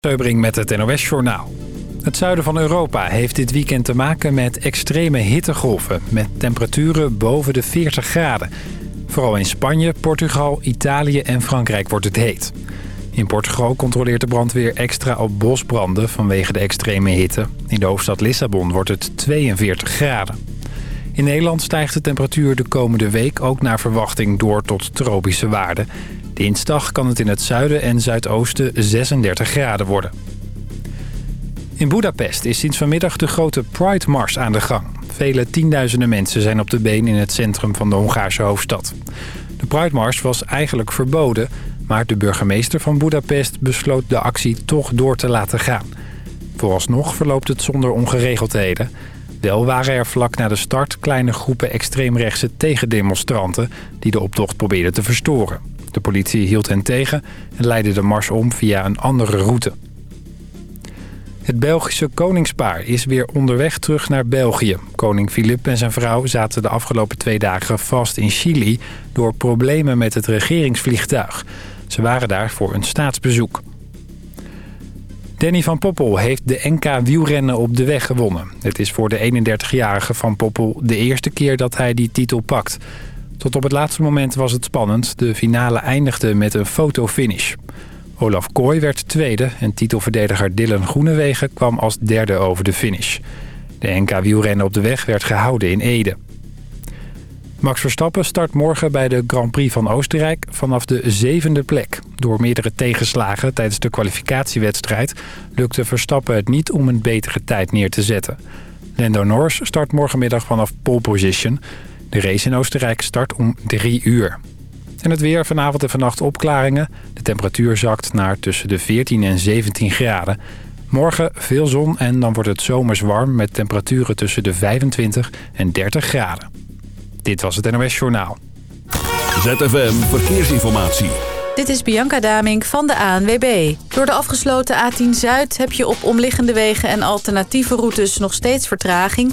Teubring met het NOS-journaal. Het zuiden van Europa heeft dit weekend te maken met extreme hittegolven... met temperaturen boven de 40 graden. Vooral in Spanje, Portugal, Italië en Frankrijk wordt het heet. In Portugal controleert de brandweer extra op bosbranden vanwege de extreme hitte. In de hoofdstad Lissabon wordt het 42 graden. In Nederland stijgt de temperatuur de komende week ook naar verwachting door tot tropische waarden... Dinsdag kan het in het zuiden en zuidoosten 36 graden worden. In Budapest is sinds vanmiddag de grote Pride Mars aan de gang. Vele tienduizenden mensen zijn op de been in het centrum van de Hongaarse hoofdstad. De Pride Mars was eigenlijk verboden... maar de burgemeester van Budapest besloot de actie toch door te laten gaan. Vooralsnog verloopt het zonder ongeregeldheden... Wel waren er vlak na de start kleine groepen extreemrechtse tegendemonstranten... die de optocht probeerden te verstoren. De politie hield hen tegen en leidde de mars om via een andere route. Het Belgische koningspaar is weer onderweg terug naar België. Koning Filip en zijn vrouw zaten de afgelopen twee dagen vast in Chili... door problemen met het regeringsvliegtuig. Ze waren daar voor een staatsbezoek. Danny van Poppel heeft de NK wielrennen op de weg gewonnen. Het is voor de 31-jarige van Poppel de eerste keer dat hij die titel pakt... Tot op het laatste moment was het spannend. De finale eindigde met een fotofinish. Olaf Kooi werd tweede en titelverdediger Dylan Groenewegen kwam als derde over de finish. De NK wielrennen op de weg werd gehouden in Ede. Max Verstappen start morgen bij de Grand Prix van Oostenrijk vanaf de zevende plek. Door meerdere tegenslagen tijdens de kwalificatiewedstrijd lukte Verstappen het niet om een betere tijd neer te zetten. Lando Norris start morgenmiddag vanaf pole position. De race in Oostenrijk start om 3 uur. En het weer vanavond en vannacht opklaringen. De temperatuur zakt naar tussen de 14 en 17 graden. Morgen veel zon en dan wordt het zomers warm... met temperaturen tussen de 25 en 30 graden. Dit was het NOS Journaal. ZFM Verkeersinformatie. Dit is Bianca Damink van de ANWB. Door de afgesloten A10 Zuid heb je op omliggende wegen en alternatieve routes nog steeds vertraging...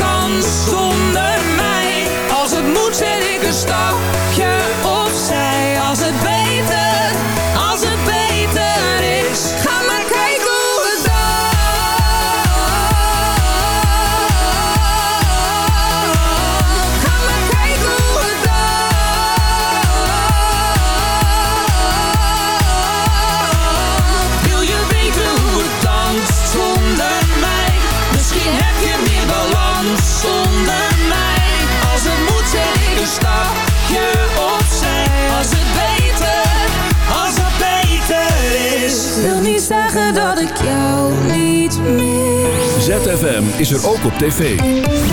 zonder mij. Als het moet zet ik een stapje op. Is er ook op tv.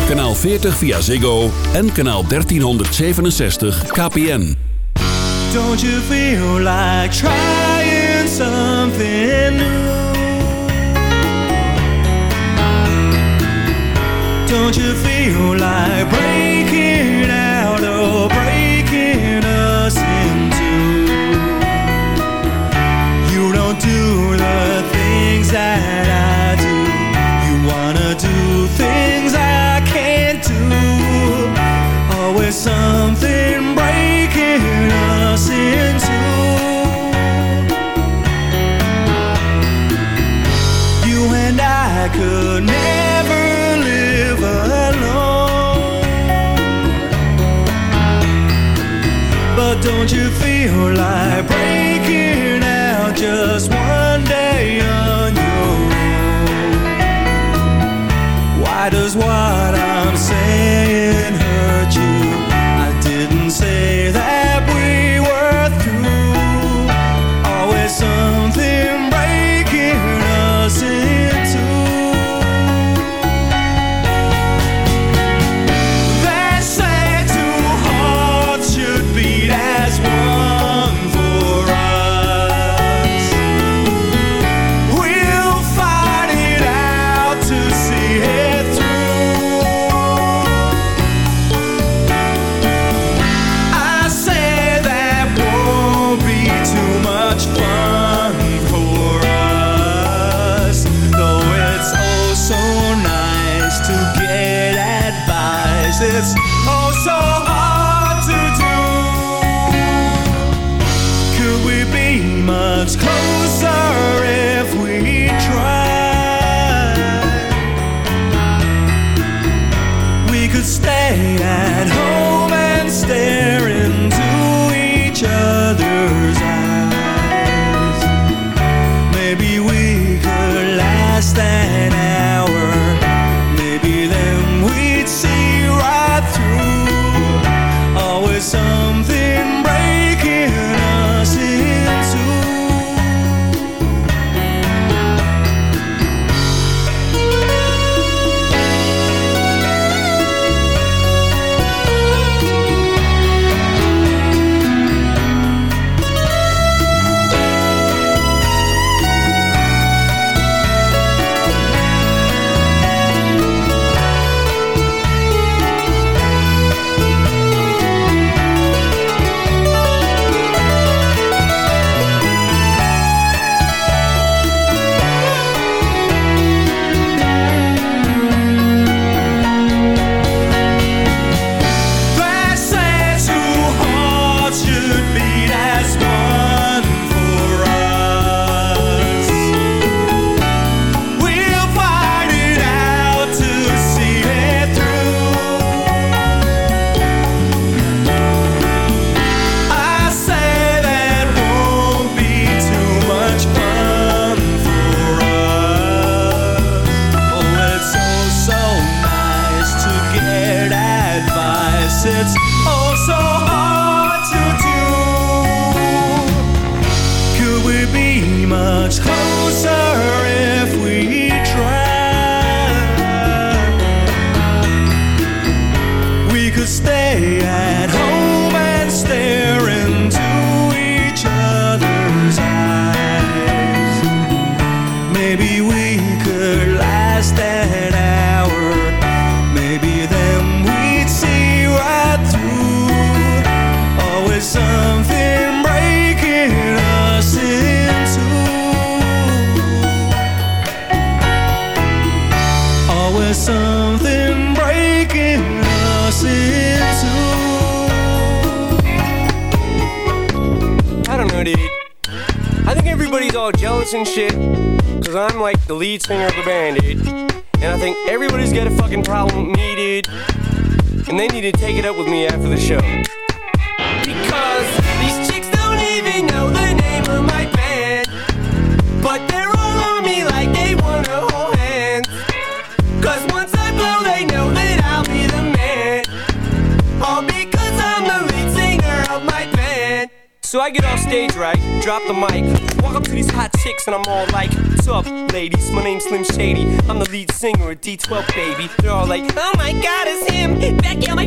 Kanaal 40 via Ziggo en kanaal 1367 KPN. Don't you feel like trying something new? Don't you feel like breaking something breaking us into. You and I could never live alone. But don't you feel like breaking out just one lead singer My Slim Shady. I'm the lead singer of D12, baby. They're all like, Oh my god, it's him. Becky, oh my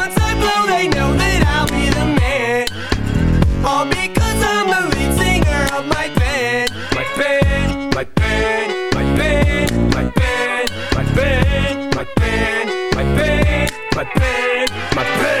my pain, my pain.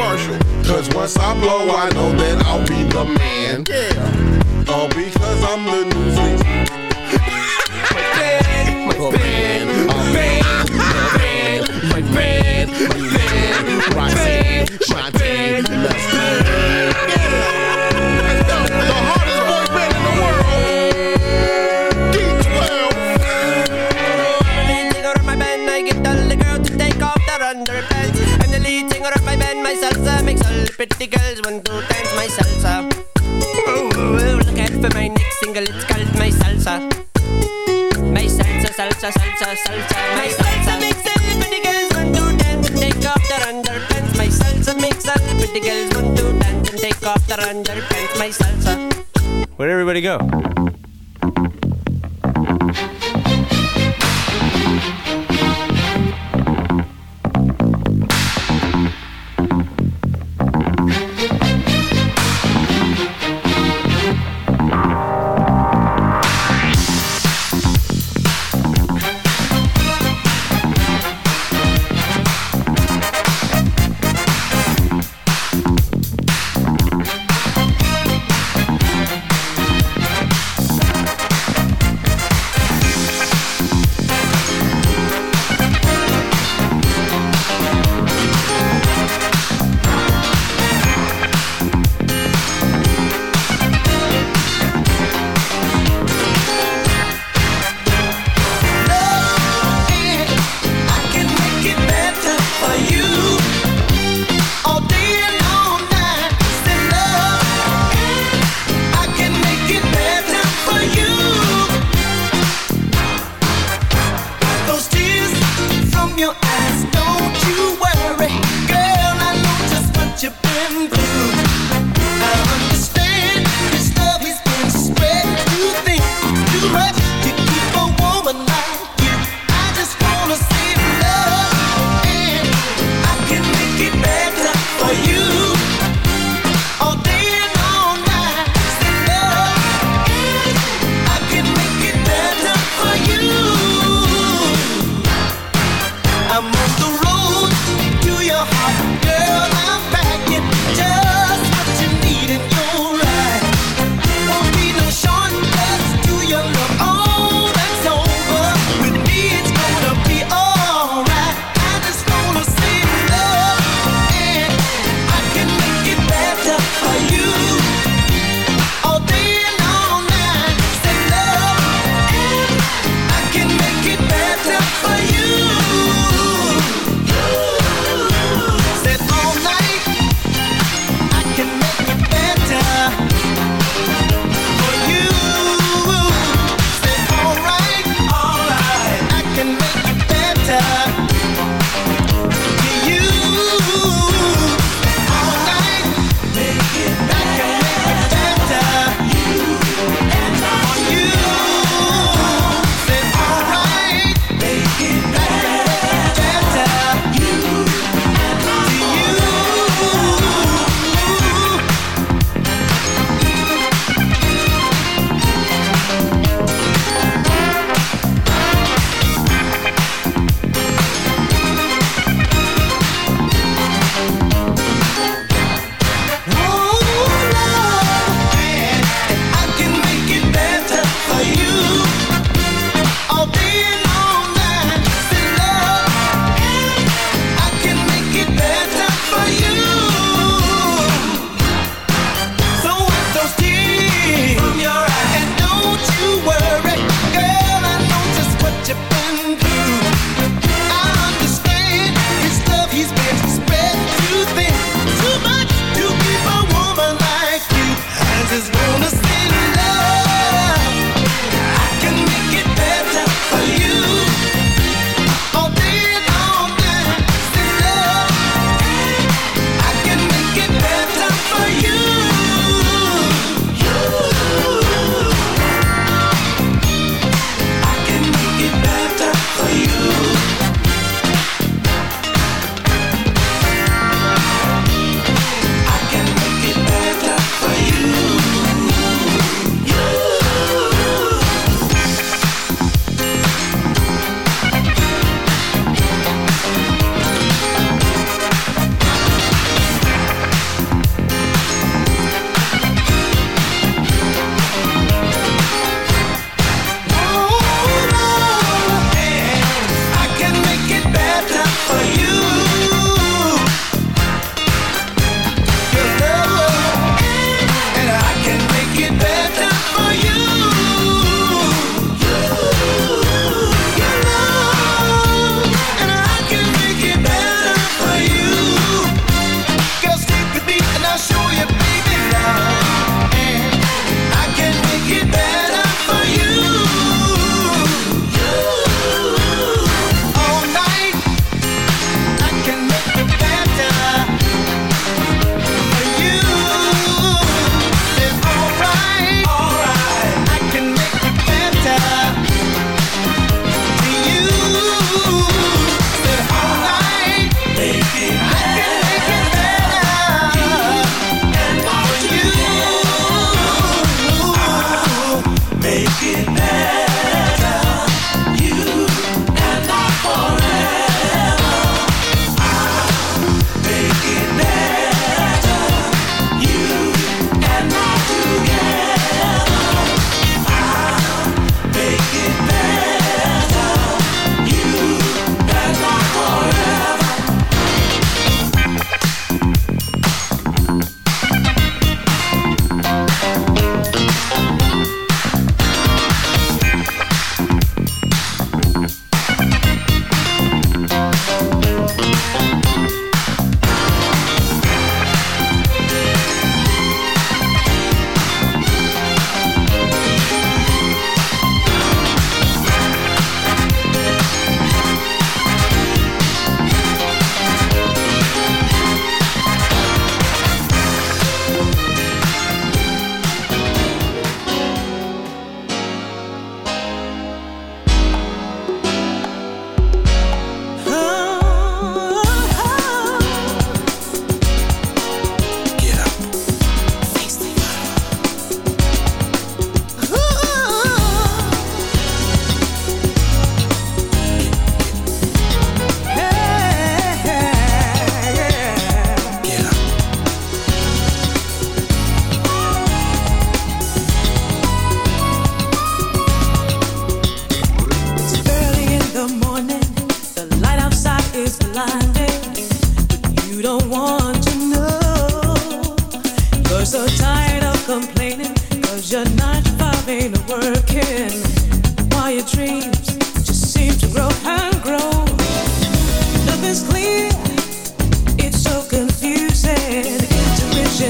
Cause once I blow, I know that I'll be the man. Yeah. All because I'm the new thing. My band, my band, my band, my band, my band, my band, Roxanne, Shantae, let's go. Let's pretty girls want to dance my salsa. Ooh, ooh, look out for my next single, it's called my salsa. My salsa, salsa, salsa, salsa, my salsa makes all the pretty girls want to dance and take off their underpants. My salsa makes all the pretty girls want to dance and take off their underpants. My salsa. Where'd everybody go?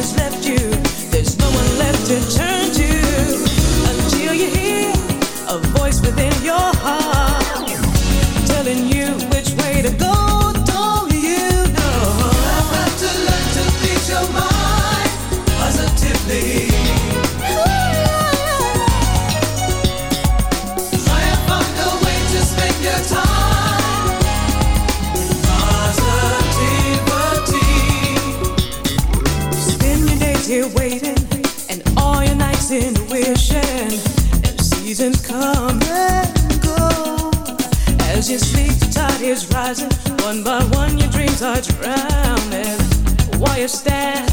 this One by one, your dreams are drowning. Why you stand?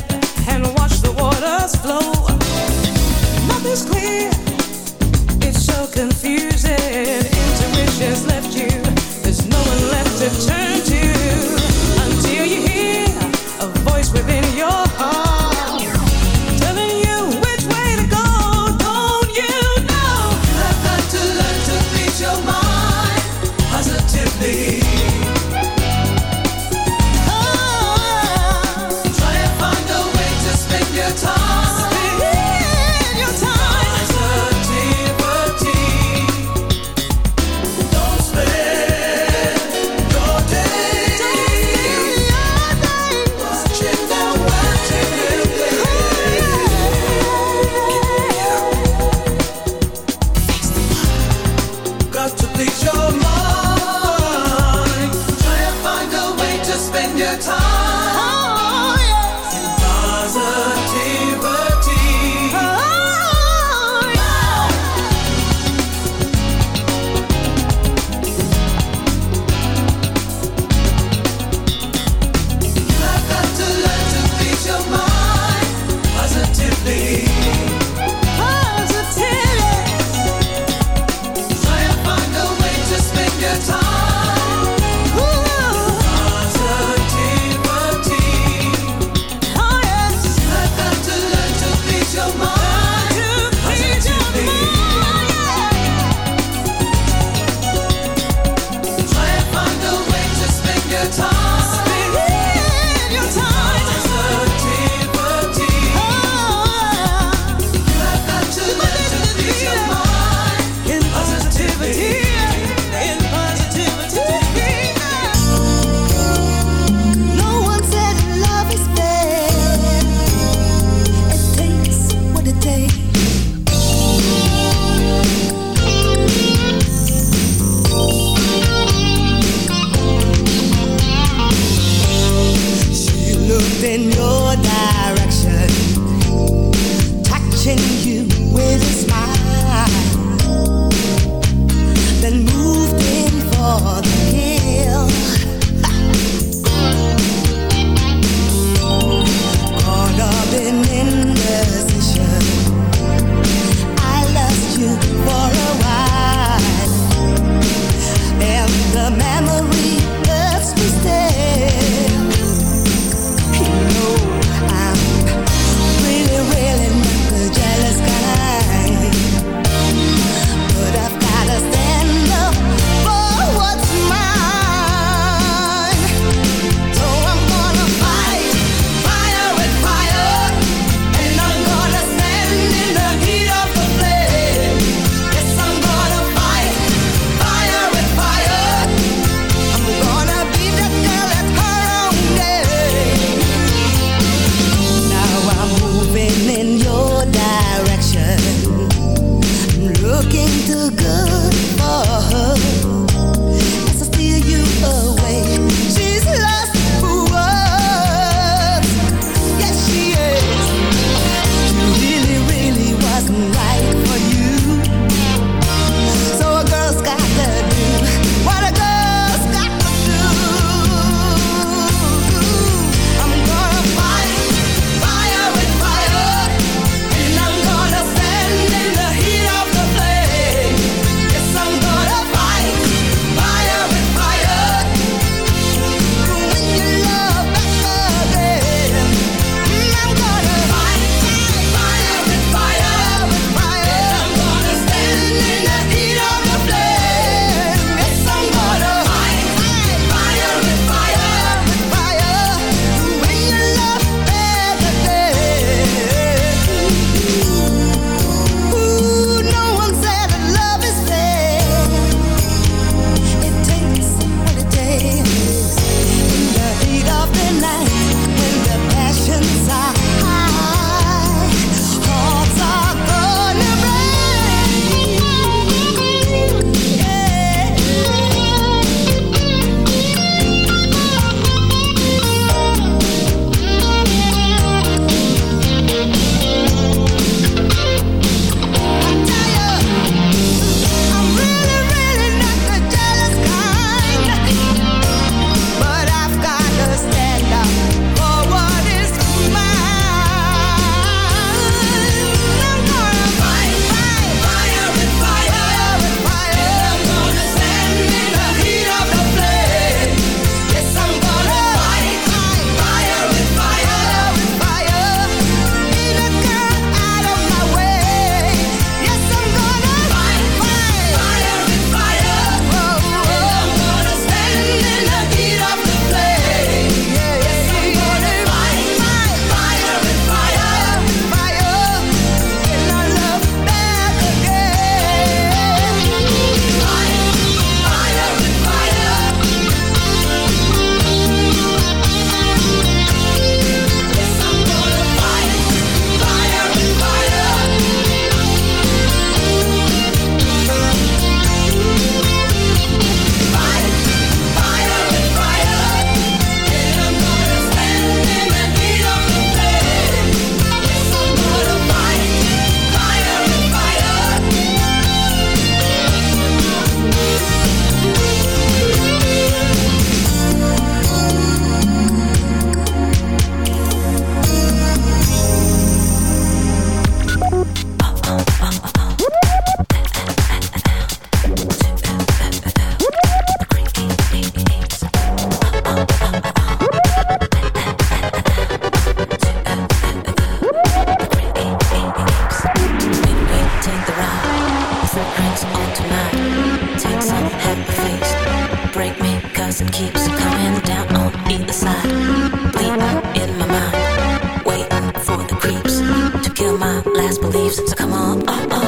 My last beliefs. So come on, oh, oh,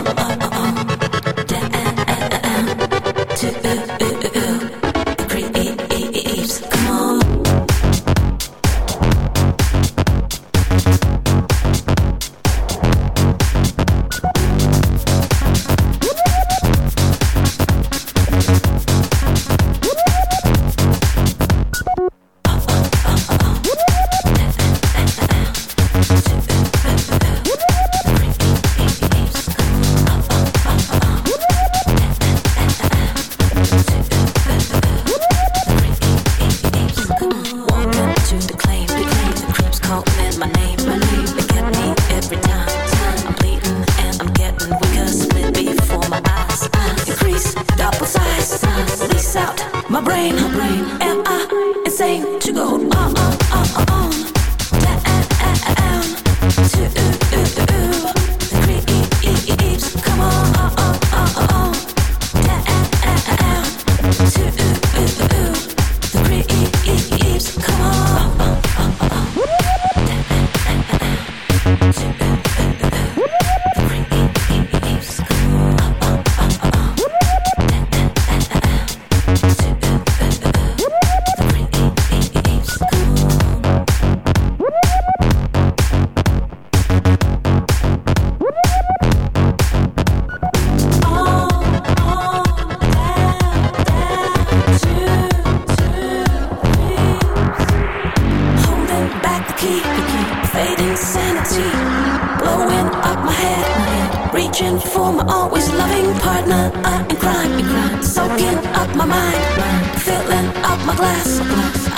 crime, up my mind, filling up my glass.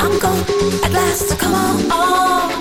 I'm gone at last, come on, on,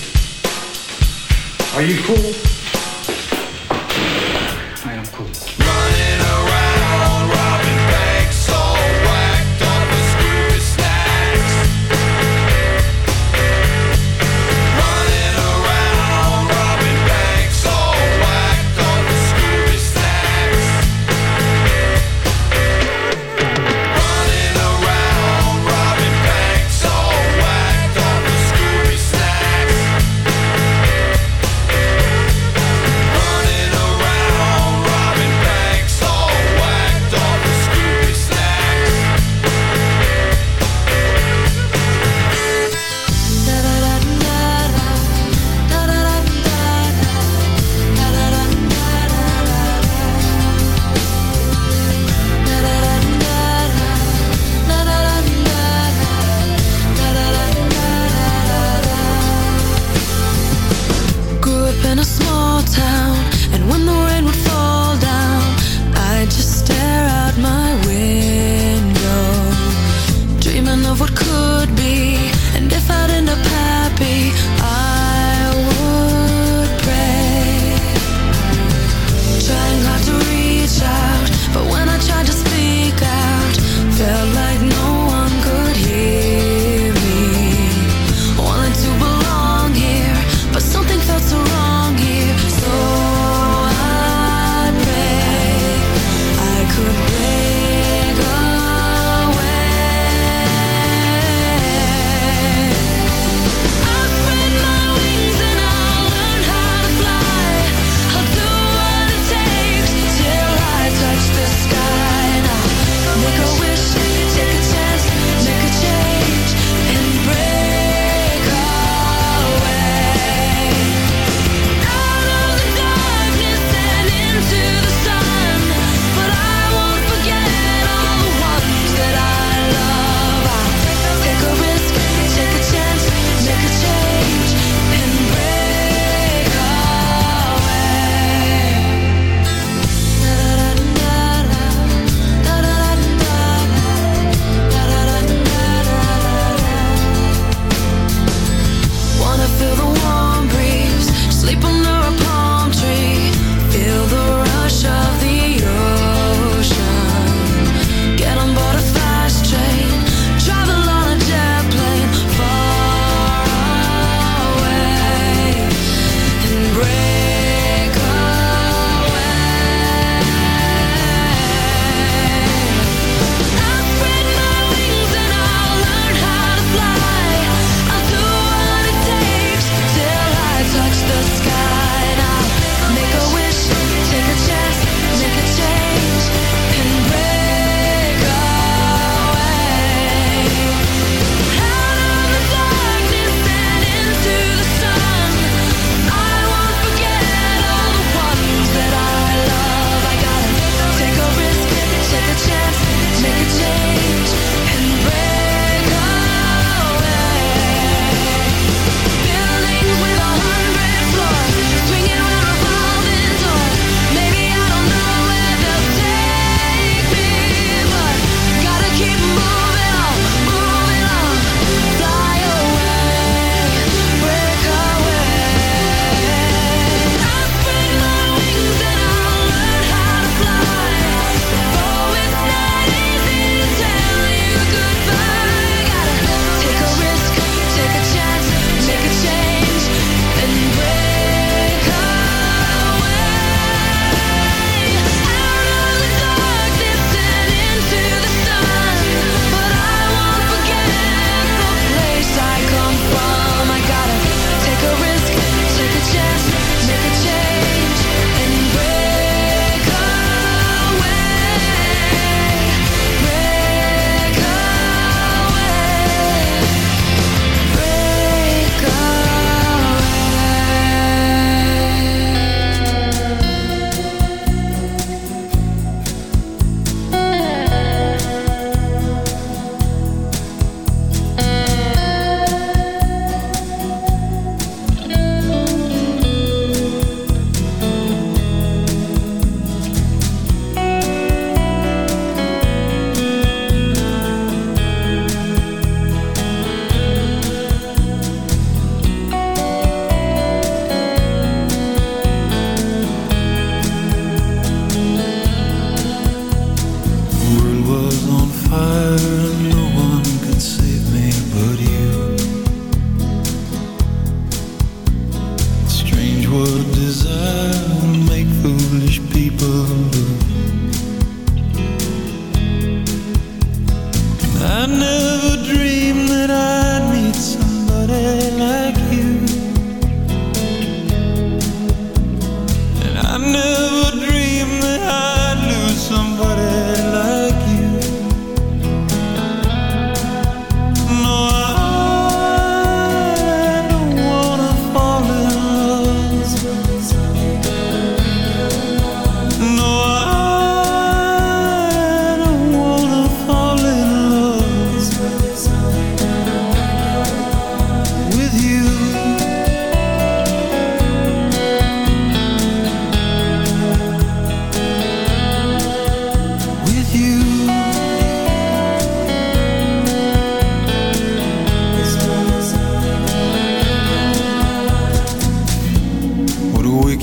Are you cool?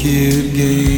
What a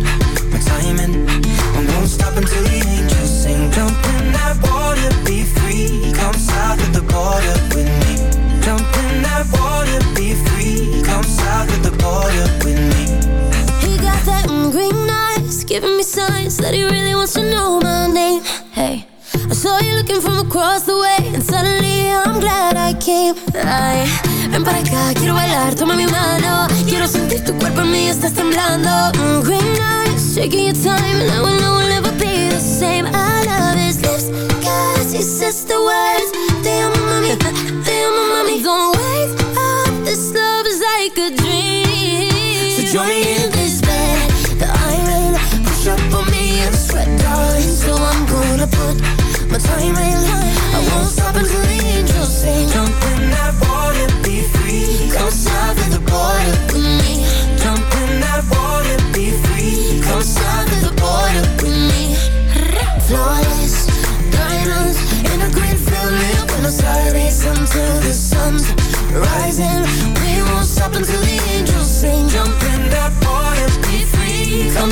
the border with me. Jump in that water, be free. Come south of the border with me. He got that mm, green eyes, giving me signs that he really wants to know my name. Hey, I saw you looking from across the way, and suddenly I'm glad I came. Ay, ven para acá, quiero bailar, toma mi mano. Quiero sentir tu cuerpo en mí, estás temblando. Mm, green eyes, shaking your time, and I will know we'll never be the same. I love his lips, cause he says the words. Te amo, mami, te amo, mami. Don't wake up, this love is like a dream. So join me in this bed that I'm. Push up on me and sweat, darling. So I'm gonna put my time in. I won't stop until the angels sing. Jump in that water, until the sun's rising. We won't stop until the angels sing. Jump in that water, be free. Come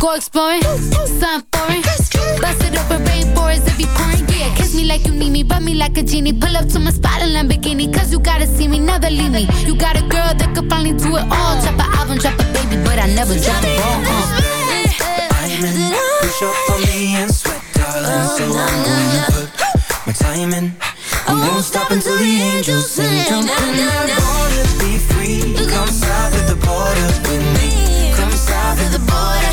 go exploring, something foreign. Bust it open, rainforest if you pouring. Yeah, kiss me like you need me, rub me like a genie. Pull up to my spot in Lamborghini, cause you gotta see me, never leave me. You got a girl that could finally do it all. Drop an album, drop a baby, but I never drop the ball. Uh. Diamond, push up on me and sweat, darling. So I'm gonna put my time in. I won't stop until the angels sing. Jump in that water, be free. Come south of the border with me. Come south of the border,